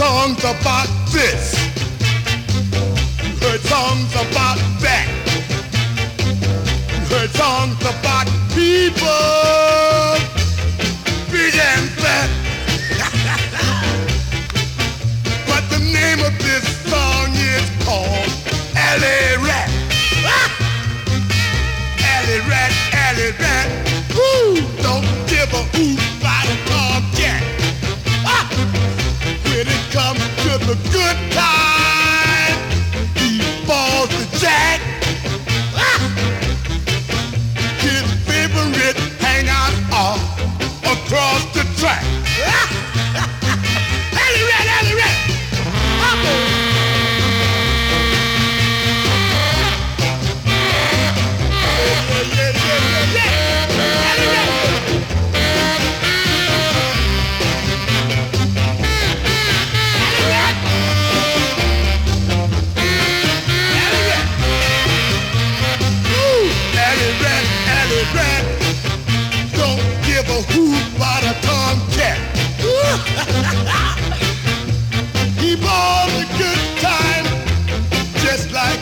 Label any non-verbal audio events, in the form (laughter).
songs about this. You heard songs about that. You heard songs about people. Big and fat. (laughs) but the name of this song is called Alley Rat. (laughs) Alley Rat, Alley Rat. Woo! Don't the good regret. Don't give a hoot.